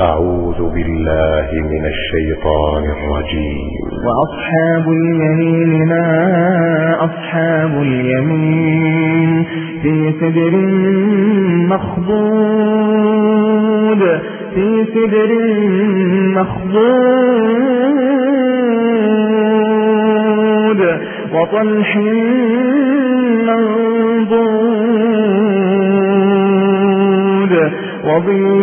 أعوذ بالله من الشيطان الرجيم. وأصحاب اليمين ما أصحاب اليمين؟ في سدر مخضود في سدر مخضود. وطلح منضود وظل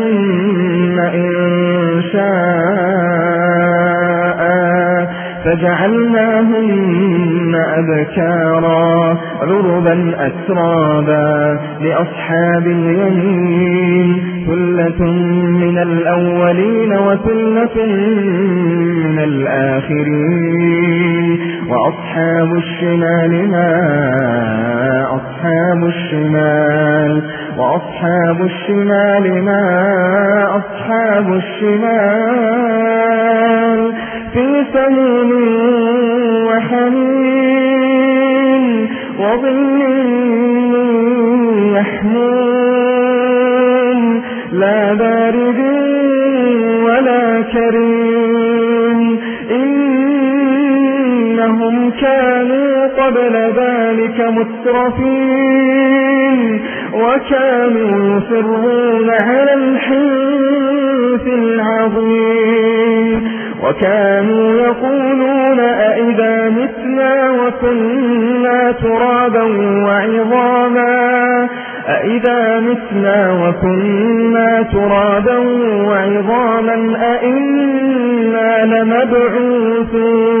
فجعلناهن أبكارا عربا أترابا لأصحاب اليمين. ثلة من الأولين وثلة من الآخرين. وأصحاب الشمال ما أصحاب الشمال. وأصحاب الشمال ما أصحاب الشمال. في سمين وحمين وظل يحمون لا بارد ولا كريم. إنهم كانوا قبل ذلك مترفين. وكانوا يصرون على الحنث العظيم. وكانوا وكنا ترابا وعظاما أئذا متنا وكنا ترابا وعظاما أئنا لمبعوثون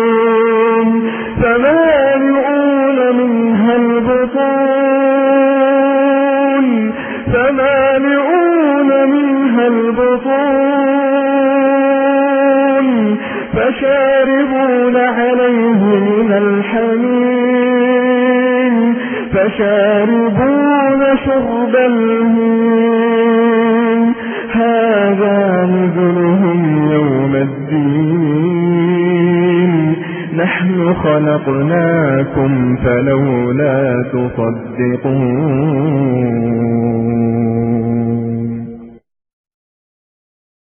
البطون فمالئون منها البطون. فشاربون عليه من الحميم. فشاربون شرب الهيم. هذا نزلهم خلقناكم فلولا تصدقون.